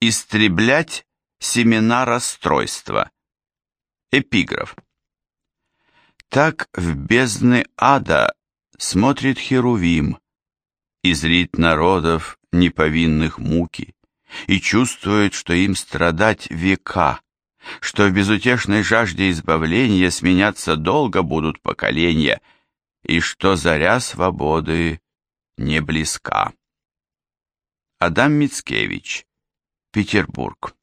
Истреблять семена расстройства. Эпиграф. Так в бездны ада смотрит Херувим, и зрит народов неповинных муки, и чувствует, что им страдать века, что в безутешной жажде избавления сменяться долго будут поколения, и что заря свободы не близка. Адам Мицкевич, Петербург.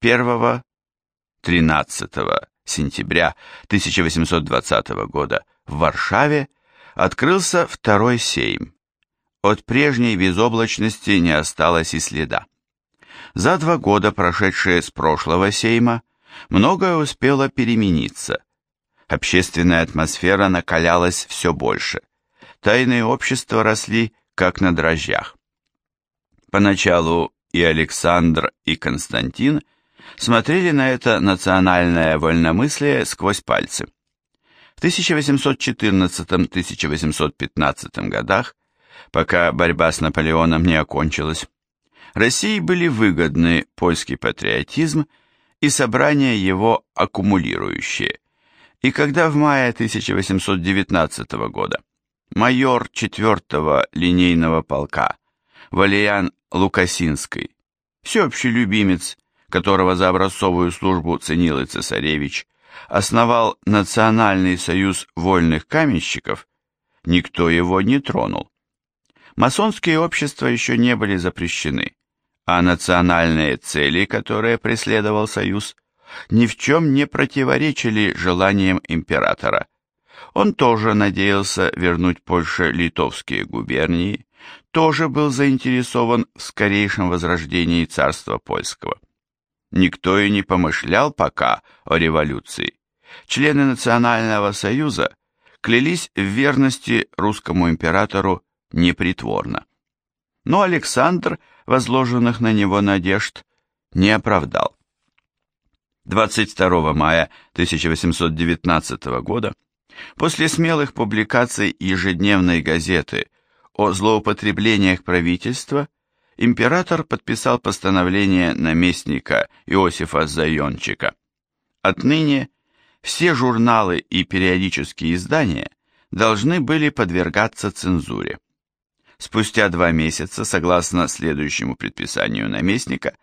1-13 сентября 1820 года в Варшаве открылся второй сейм. От прежней безоблачности не осталось и следа. За два года, прошедшие с прошлого сейма, многое успело перемениться. Общественная атмосфера накалялась все больше. Тайные общества росли, как на дрожжах. Поначалу и Александр, и Константин смотрели на это национальное вольномыслие сквозь пальцы. В 1814-1815 годах, пока борьба с Наполеоном не окончилась, России были выгодны польский патриотизм и собрания его аккумулирующие. И когда в мае 1819 года майор 4-го линейного полка Валеян Лукасинский, всеобщий любимец, которого за образцовую службу ценил и цесаревич, основал Национальный союз вольных каменщиков, никто его не тронул. Масонские общества еще не были запрещены, а национальные цели, которые преследовал союз, ни в чем не противоречили желаниям императора. Он тоже надеялся вернуть Польше литовские губернии, тоже был заинтересован в скорейшем возрождении царства польского. Никто и не помышлял пока о революции. Члены Национального союза клялись в верности русскому императору непритворно. Но Александр возложенных на него надежд не оправдал. 22 мая 1819 года, после смелых публикаций ежедневной газеты о злоупотреблениях правительства, император подписал постановление наместника Иосифа Зайончика. Отныне все журналы и периодические издания должны были подвергаться цензуре. Спустя два месяца, согласно следующему предписанию наместника,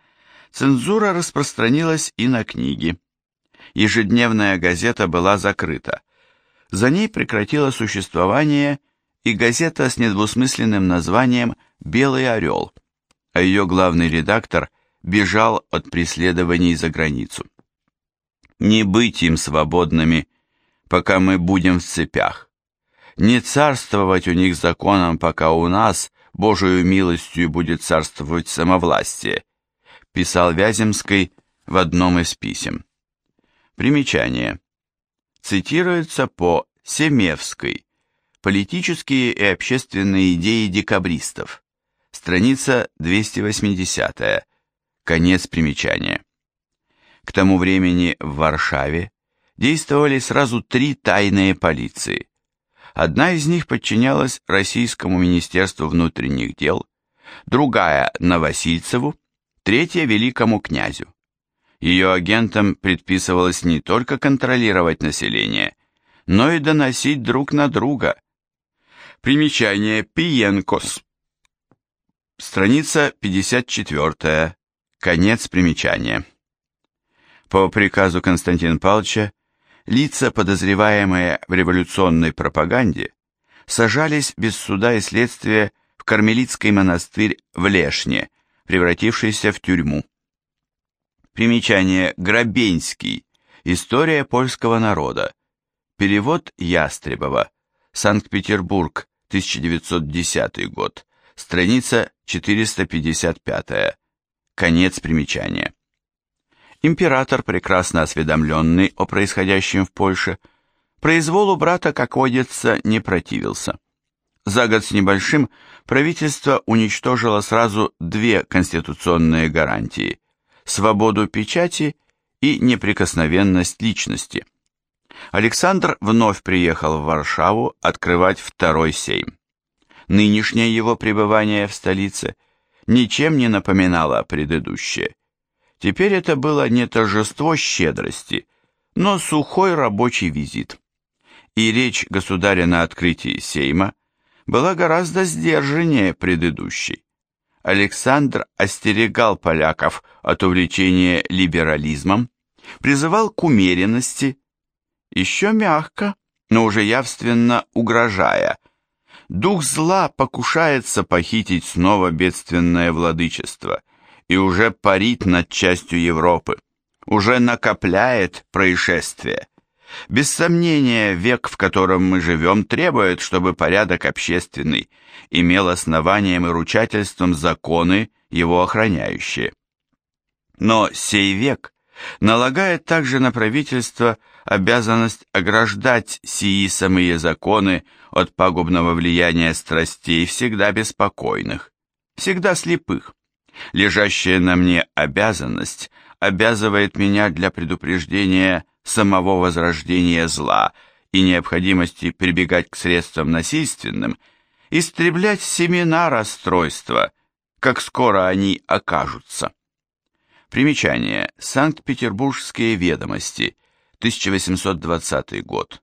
цензура распространилась и на книги. Ежедневная газета была закрыта. За ней прекратило существование и газета с недвусмысленным названием «Белый орел», а ее главный редактор бежал от преследований за границу. Не быть им свободными, пока мы будем в цепях не царствовать у них законом, пока у нас, Божию милостью, будет царствовать самовластие, писал Вяземский в одном из писем. Примечание. Цитируется по Семевской «Политические и общественные идеи декабристов», страница 280 конец примечания. К тому времени в Варшаве действовали сразу три тайные полиции – Одна из них подчинялась Российскому Министерству внутренних дел, другая – Новосильцеву, третья – Великому князю. Ее агентам предписывалось не только контролировать население, но и доносить друг на друга. Примечание Пиенкос. Страница 54. Конец примечания. По приказу Константина Павловича лица, подозреваемые в революционной пропаганде, сажались без суда и следствия в кармелитский монастырь в Лешне, превратившийся в тюрьму. Примечание Грабенский. История польского народа. Перевод Ястребова. Санкт-Петербург, 1910 год. Страница 455. Конец примечания. Император, прекрасно осведомленный о происходящем в Польше, произволу брата, как водится, не противился. За год с небольшим правительство уничтожило сразу две конституционные гарантии – свободу печати и неприкосновенность личности. Александр вновь приехал в Варшаву открывать второй сейм. Нынешнее его пребывание в столице ничем не напоминало предыдущее. Теперь это было не торжество щедрости, но сухой рабочий визит. И речь государя на открытии Сейма была гораздо сдержаннее предыдущей. Александр остерегал поляков от увлечения либерализмом, призывал к умеренности, еще мягко, но уже явственно угрожая. Дух зла покушается похитить снова бедственное владычество и уже парит над частью Европы, уже накопляет происшествия. Без сомнения, век, в котором мы живем, требует, чтобы порядок общественный имел основанием и ручательством законы, его охраняющие. Но сей век налагает также на правительство обязанность ограждать сии самые законы от пагубного влияния страстей всегда беспокойных, всегда слепых. Лежащая на мне обязанность обязывает меня для предупреждения самого возрождения зла и необходимости прибегать к средствам насильственным, истреблять семена расстройства, как скоро они окажутся. Примечание. Санкт-Петербургские ведомости. 1820 год.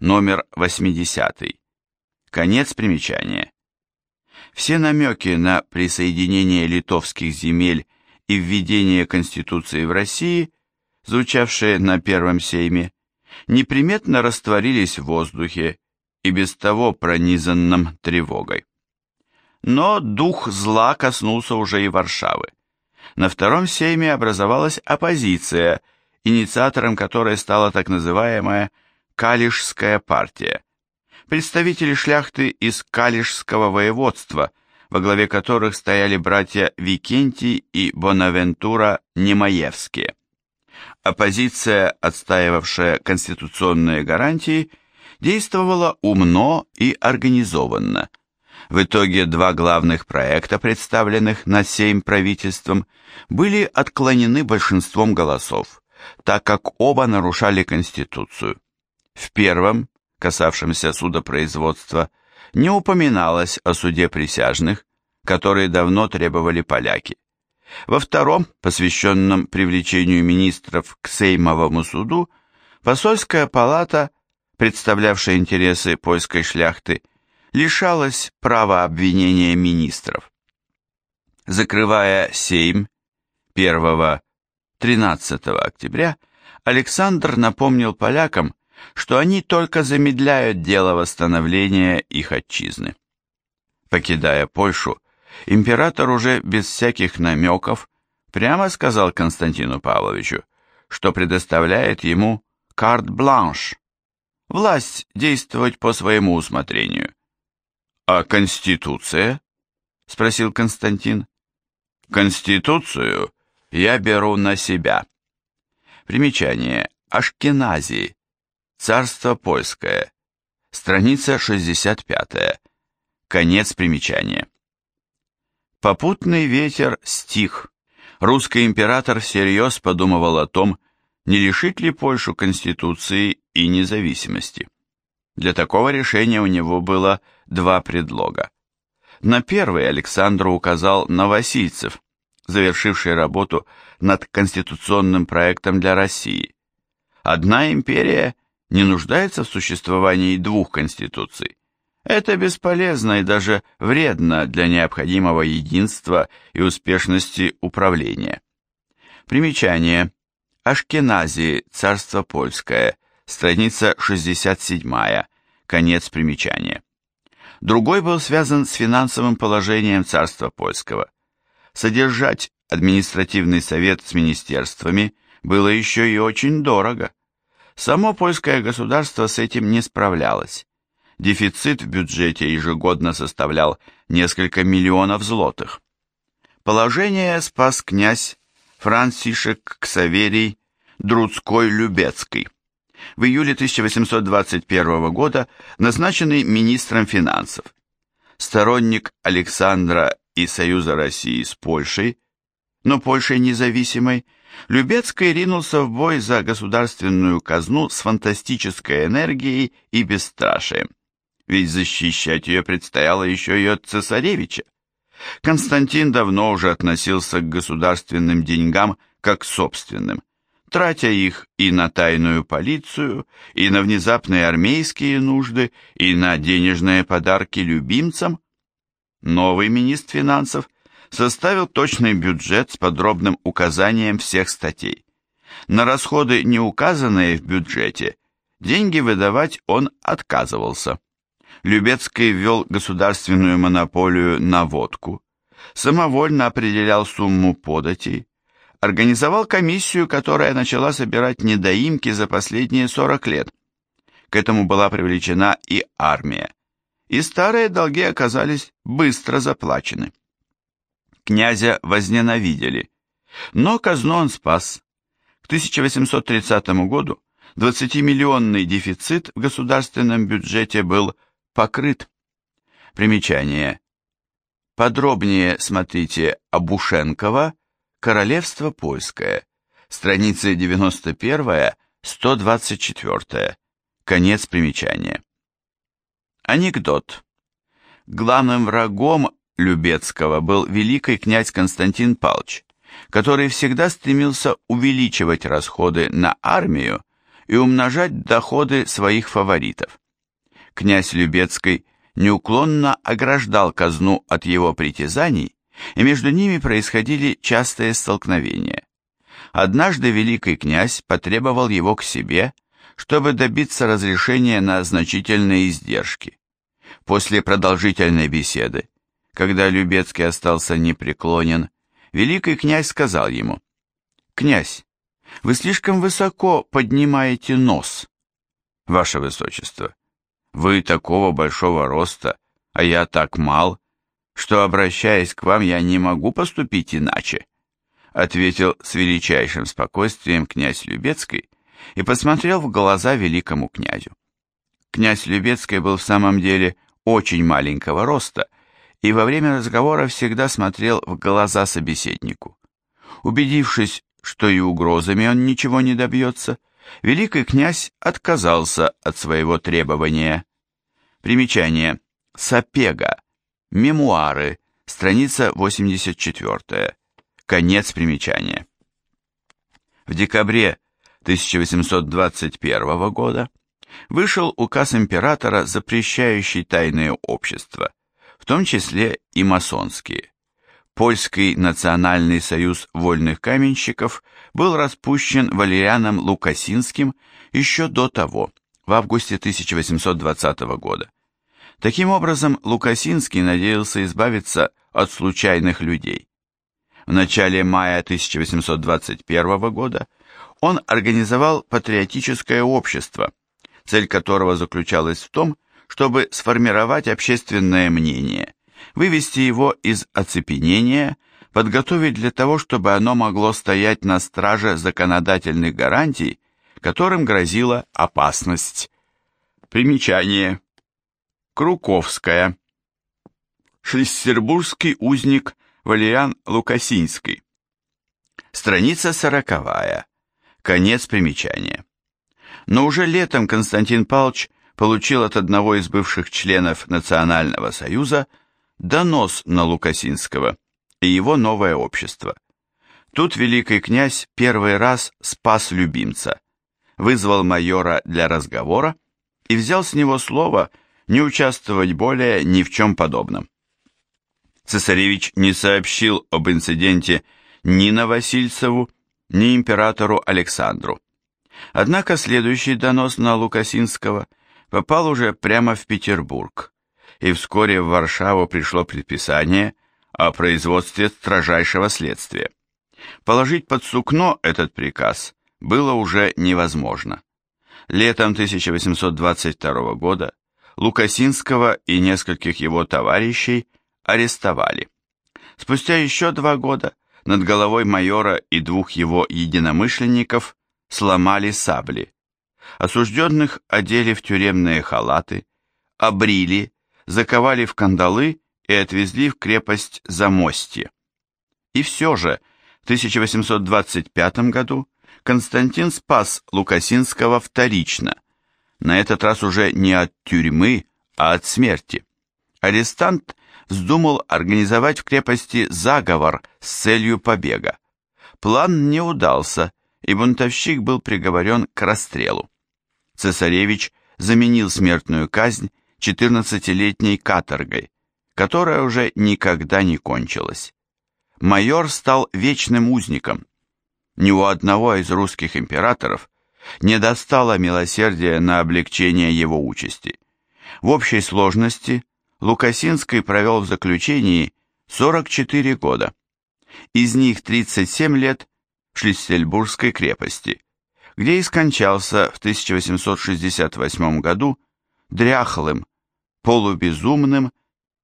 Номер 80. Конец примечания. Все намеки на присоединение литовских земель и введение Конституции в России, звучавшие на Первом Сейме, неприметно растворились в воздухе и без того пронизанном тревогой. Но дух зла коснулся уже и Варшавы. На Втором Сейме образовалась оппозиция, инициатором которой стала так называемая Калишская партия. Представители шляхты из Калишского воеводства, во главе которых стояли братья Викентий и Бонавентура Немаевские. Оппозиция, отстаивавшая конституционные гарантии, действовала умно и организованно – в итоге два главных проекта, представленных на Сейм правительством, были отклонены большинством голосов, так как оба нарушали Конституцию. В первом, касавшемся судопроизводства, не упоминалось о суде присяжных, которые давно требовали поляки. Во втором, посвященном привлечению министров к Сеймовому суду, посольская палата, представлявшая интересы польской шляхты, лишалась права обвинения министров. Закрывая Сейм 1-13 октября, Александр напомнил полякам, что они только замедляют дело восстановления их отчизны. Покидая Польшу, император уже без всяких намеков прямо сказал Константину Павловичу, что предоставляет ему карт-бланш, власть действовать по своему усмотрению, «А Конституция?» — спросил Константин. «Конституцию я беру на себя». Примечание. Ашкенази. Царство польское. Страница 65. Конец примечания. Попутный ветер стих. Русский император всерьез подумывал о том, не лишить ли Польшу конституции и независимости. Для такого решения у него было два предлога. На первый Александр указал Новосильцев, завершивший работу над конституционным проектом для России. Одна империя не нуждается в существовании двух конституций. Это бесполезно и даже вредно для необходимого единства и успешности управления. Примечание. Ашкенази, царство польское, страница 67, конец примечания. Другой был связан с финансовым положением царства польского. Содержать административный совет с министерствами было еще и очень дорого. Само польское государство с этим не справлялось. Дефицит в бюджете ежегодно составлял несколько миллионов злотых. Положение спас князь Францишек Ксаверий Друцкой-Любецкий в июле 1821 года назначенный министром финансов. Сторонник Александра и Союза России с Польшей, но Польшей независимой, Любецкий ринулся в бой за государственную казну с фантастической энергией и бесстрашием. Ведь защищать ее предстояло еще и от цесаревича. Константин давно уже относился к государственным деньгам как к собственным, тратя их и на тайную полицию, и на внезапные армейские нужды, и на денежные подарки любимцам. Новый министр финансов составил точный бюджет с подробным указанием всех статей. На расходы, не указанные в бюджете, деньги выдавать он отказывался. Любецкий ввел государственную монополию на водку, самовольно определял сумму податей, организовал комиссию, которая начала собирать недоимки за последние 40 лет. К этому была привлечена и армия, и старые долги оказались быстро заплачены. Князя возненавидели, но казну он спас. К 1830 году 20-миллионный дефицит в государственном бюджете был покрыт. Примечание. Подробнее смотрите Абушенкова «Королевство польское», страницы 91-124, конец примечания. Анекдот. Главным врагом Любецкого был великий князь Константин Палч, который всегда стремился увеличивать расходы на армию и умножать доходы своих фаворитов. Князь Любецкий неуклонно ограждал казну от его притязаний, и между ними происходили частые столкновения. Однажды великий князь потребовал его к себе, чтобы добиться разрешения на значительные издержки. После продолжительной беседы, когда Любецкий остался непреклонен, великий князь сказал ему, «Князь, вы слишком высоко поднимаете нос, ваше высочество. Вы такого большого роста, а я так мал, что, обращаясь к вам, я не могу поступить иначе, ответил с величайшим спокойствием князь Любецкий и посмотрел в глаза великому князю. Князь Любецкий был в самом деле очень маленького роста и во время разговора всегда смотрел в глаза собеседнику. Убедившись, что и угрозами он ничего не добьется, великий князь отказался от своего требования. Примечание. Сапега. Мемуары. Страница 84. Конец примечания. В декабре 1821 года вышел указ императора, запрещающий тайные общества, в том числе и масонские. Польский национальный союз вольных каменщиков был распущен Валерианом Лукасинским еще до того, в августе 1820 года. Таким образом, Лукасинский надеялся избавиться от случайных людей. В начале мая 1821 года он организовал патриотическое общество, цель которого заключалась в том, чтобы сформировать общественное мнение, вывести его из оцепенения, подготовить для того, чтобы оно могло стоять на страже законодательных гарантий, которым грозила опасность. Примечание. Круковская. Шлиссербургский узник Валериан Лукасинский. Страница сороковая. Конец примечания. Но уже летом Константин Павлович получил от одного из бывших членов Национального союза донос на Лукасинского и его новое общество. Тут великий князь первый раз спас любимца, вызвал майора для разговора и взял с него слово не участвовать более ни в чем подобном. Цесаревич не сообщил об инциденте ни Новосильцеву, ни императору Александру. Однако следующий донос на Лукасинского попал уже прямо в Петербург, и вскоре в Варшаву пришло предписание о производстве строжайшего следствия. Положить под сукно этот приказ было уже невозможно. Летом 1822 года Лукасинского и нескольких его товарищей арестовали. Спустя еще два года над головой майора и двух его единомышленников сломали сабли. Осужденных одели в тюремные халаты, обрили, заковали в кандалы и отвезли в крепость Замостье. И все же в 1825 году Константин спас Лукасинского вторично, на этот раз уже не от тюрьмы, а от смерти. Арестант вздумал организовать в крепости заговор с целью побега. План не удался, и бунтовщик был приговорен к расстрелу. Цесаревич заменил смертную казнь 14-летней каторгой, которая уже никогда не кончилась. Майор стал вечным узником. Ни у одного из русских императоров не достало милосердия на облегчение его участи. В общей сложности Лукасинский провел в заключении 44 года. Из них 37 лет в Шлиссельбургской крепости, где и скончался в 1868 году дряхлым, полубезумным,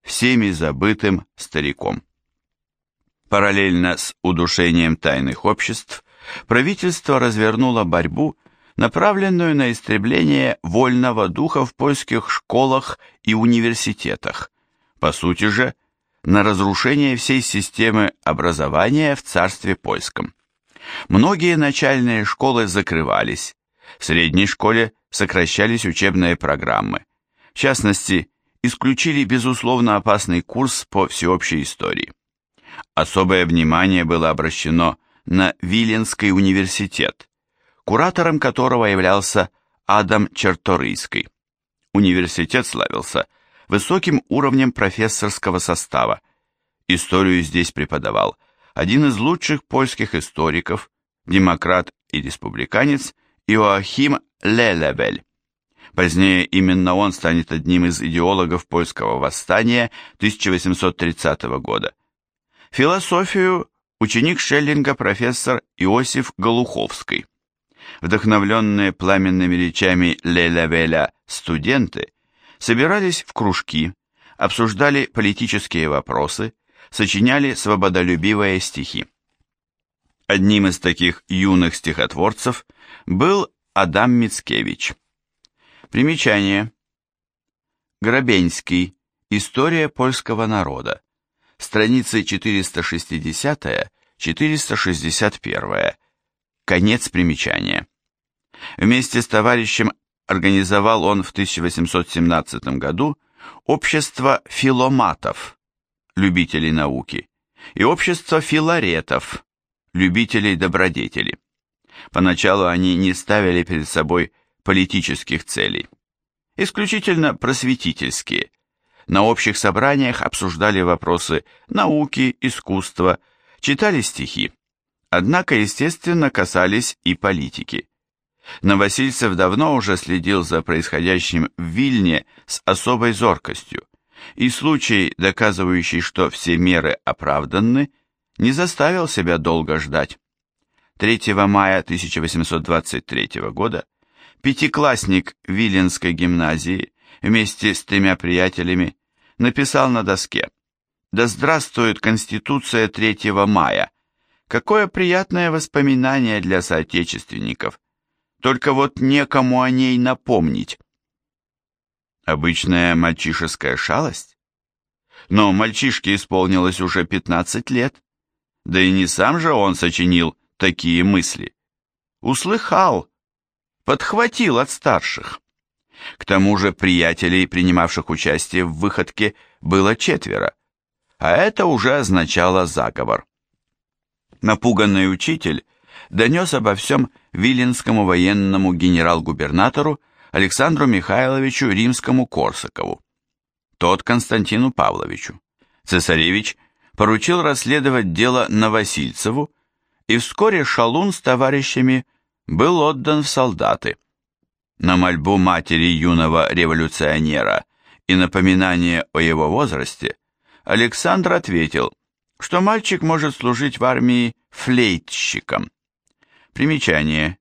всеми забытым стариком. Параллельно с удушением тайных обществ, правительство развернуло борьбу, направленную на истребление вольного духа в польских школах и университетах, по сути же, на разрушение всей системы образования в царстве польском. Многие начальные школы закрывались, в средней школе сокращались учебные программы. В частности, исключили безусловно опасный курс по всеобщей истории. Особое внимание было обращено на Виленский университет, куратором которого являлся Адам Черторийский. Университет славился высоким уровнем профессорского состава. Историю здесь преподавал один из лучших польских историков, демократ и республиканец Иоахим Лелевель. Позднее именно он станет одним из идеологов польского восстания 1830 года. Философию ученик Шеллинга профессор Иосиф Голуховский. Вдохновленные пламенными речами Лелевеля студенты собирались в кружки, обсуждали политические вопросы, сочиняли свободолюбивые стихи. Одним из таких юных стихотворцев был Адам Мицкевич. Примечание. Грабенский. История польского народа. Страницы 460-461. Конец примечания. Вместе с товарищем организовал он в 1817 году общество филоматов, любителей науки, и общество филаретов, любителей добродетели. Поначалу они не ставили перед собой политических целей, исключительно просветительские. На общих собраниях обсуждали вопросы науки, искусства, читали стихи. Однако, естественно, касались и политики. Новосильцев давно уже следил за происходящим в Вильне с особой зоркостью, и случай, доказывающий, что все меры оправданны, не заставил себя долго ждать. 3 мая 1823 года пятиклассник Виленской гимназии вместе с тремя приятелями написал на доске «Да здравствует Конституция 3 мая! Какое приятное воспоминание для соотечественников! Только вот некому о ней напомнить!» Обычная мальчишеская шалость? Но мальчишке исполнилось уже 15 лет, да и не сам же он сочинил такие мысли. Услыхал, подхватил от старших. К тому же приятелей, принимавших участие в выходке, было четверо, а это уже означало заговор. Напуганный учитель донес обо всем Виленскому военному генерал-губернатору Александру Михайловичу Римскому-Корсакову, тот Константину Павловичу. Цесаревич поручил расследовать дело Новосильцеву, и вскоре Шалун с товарищами был отдан в солдаты. На мольбу матери юного революционера и напоминание о его возрасте Александр ответил, что мальчик может служить в армии флейтщиком. Примечание.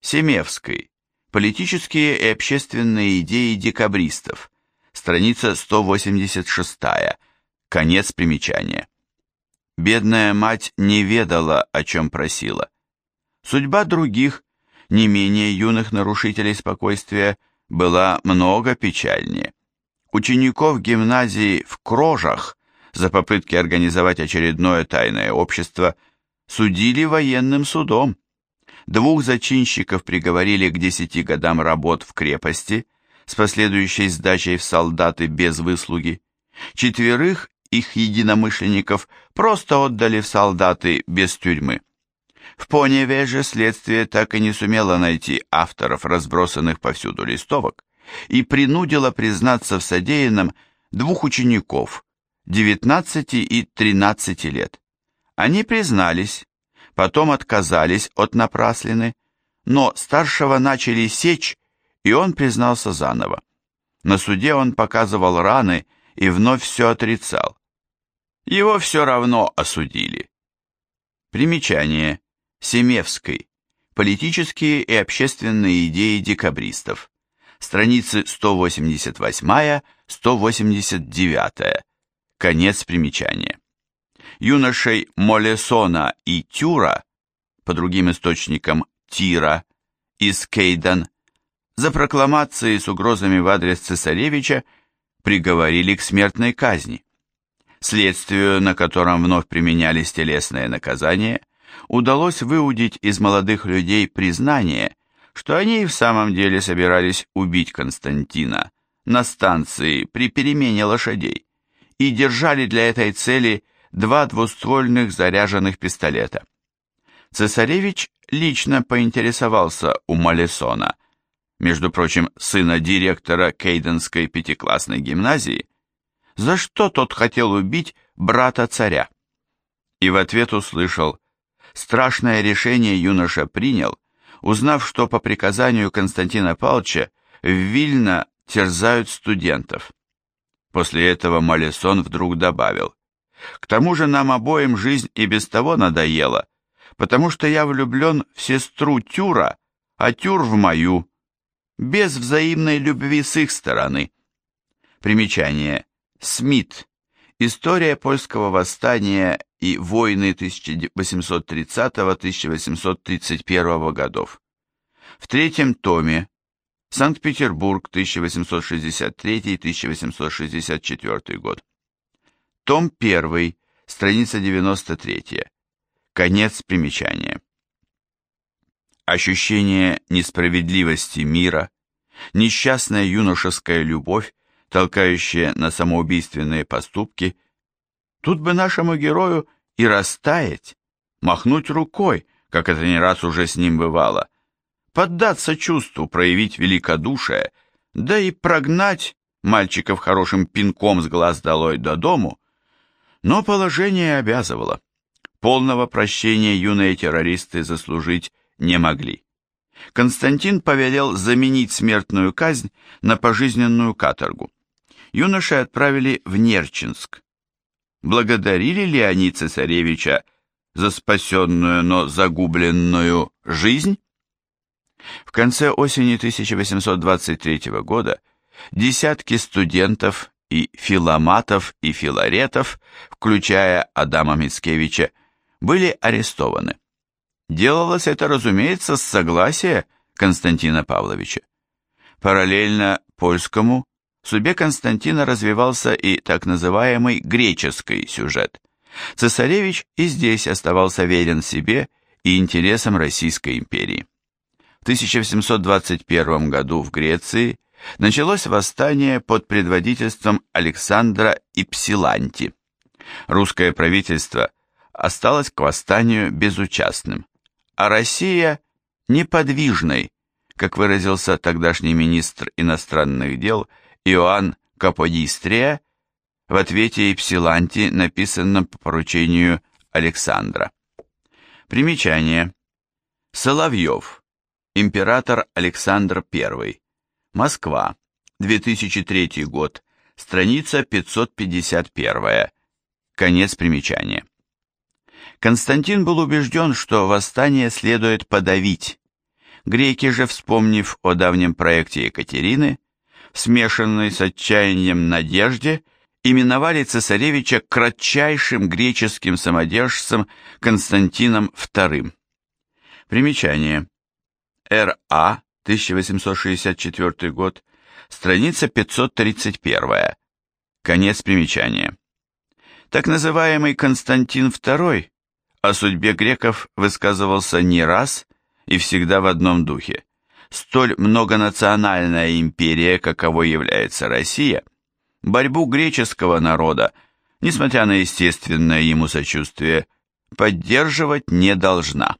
Семевской. Политические и общественные идеи декабристов. Страница 186. Конец примечания. Бедная мать не ведала, о чем просила. Судьба других, не менее юных нарушителей спокойствия, была много печальнее. Учеников гимназии в Крожах за попытки организовать очередное тайное общество судили военным судом. Двух зачинщиков приговорили к десяти годам работ в крепости с последующей сдачей в солдаты без выслуги. Четверых их единомышленников просто отдали в солдаты без тюрьмы. В Поневе же следствие так и не сумело найти авторов разбросанных повсюду листовок и принудило признаться в содеянном двух учеников, 19 и 13 лет. Они признались, потом отказались от напраслины, но старшего начали сечь, и он признался заново. На суде он показывал раны и вновь все отрицал. Его все равно осудили. Примечание. Семевской. Политические и общественные идеи декабристов. Страницы 188-189. Конец примечания. Юношей Молесона и Тюра, по другим источникам Тира, из Кейдан, за прокламации с угрозами в адрес цесаревича приговорили к смертной казни. Следствию, на котором вновь применялись телесные наказания, удалось выудить из молодых людей признание, что они и в самом деле собирались убить Константина на станции при перемене лошадей и держали для этой цели два двуствольных заряженных пистолета. Цесаревич лично поинтересовался у Малесона, между прочим, сына директора Кейденской пятиклассной гимназии, за что тот хотел убить брата царя. И в ответ услышал, страшное решение юноша принял, узнав, что по приказанию Константина Павловича в Вильно терзают студентов. После этого Малесон вдруг добавил, «К тому же нам обоим жизнь и без того надоела, потому что я влюблен в сестру Тюра, а Тюр в мою, без взаимной любви с их стороны. Примечание. Смит. История польского восстания и войны 1830-1831 годов. В третьем томе. Санкт-Петербург, 1863-1864 год. Том 1, страница 93. Конец примечания. Ощущение несправедливости мира, несчастная юношеская любовь, толкающая на самоубийственные поступки, тут бы нашему герою и растаять, махнуть рукой, как это не раз уже с ним бывало, поддаться чувству, проявить великодушие, да и прогнать мальчиков хорошим пинком с глаз долой до дому, но положение обязывало. Полного прощения юные террористы заслужить не могли. Константин повелел заменить смертную казнь на пожизненную каторгу. Юноши отправили в Нерчинск. Благодарили ли они цесаревича за спасенную, но загубленную жизнь? В конце осени 1823 года десятки студентов и филоматов и филаретов, включая Адама Мицкевича, были арестованы. Делалось это, разумеется, с согласия Константина Павловича. Параллельно польскому в судьбе Константина развивался и так называемый греческий сюжет. Цесаревич и здесь оставался верен себе и интересам Российской империи. В 1721 году в Греции началось восстание под предводительством Александра Ипсиланти. Русское правительство осталось к восстанию безучастным а Россия неподвижной, как выразился тогдашний министр иностранных дел Иоанн Каподистрия в ответе Ипсиланти, написанном по поручению Александра. Примечание. Соловьев. Император Александр I. Москва. 2003 год. Страница 551. Конец примечания. Константин был убежден, что восстание следует подавить. Греки же, вспомнив о давнем проекте Екатерины, смешанной с отчаянием надежде, именовали цесаревича кратчайшим греческим самодержцем Константином II. Примечание. Р.А. 1864 год, страница 531. Конец примечания. Так называемый Константин II о судьбе греков высказывался не раз и всегда в одном духе. Столь многонациональная империя, каковой является Россия, борьбу греческого народа, несмотря на естественное ему сочувствие, поддерживать не должна.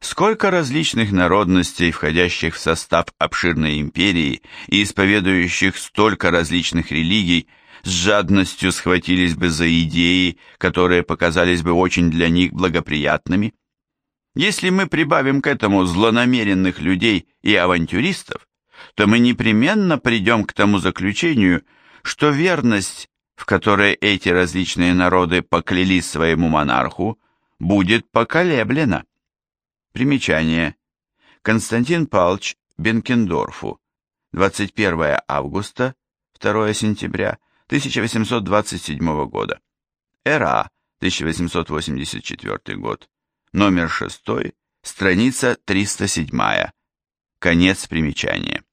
Сколько различных народностей, входящих в состав обширной империи и исповедующих столько различных религий, с жадностью схватились бы за идеи, которые показались бы очень для них благоприятными? Если мы прибавим к этому злонамеренных людей и авантюристов, то мы непременно придем к тому заключению, что верность, в которой эти различные народы поклялись своему монарху, будет поколеблена. Примечание. Константин Палч Бенкендорфу. 21 августа, 2 сентября 1827 года. Эра, 1884 год. Номер 6, страница 307. Конец примечания.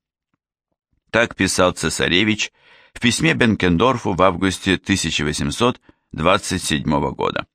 Так писал цесаревич в письме Бенкендорфу в августе 1827 года.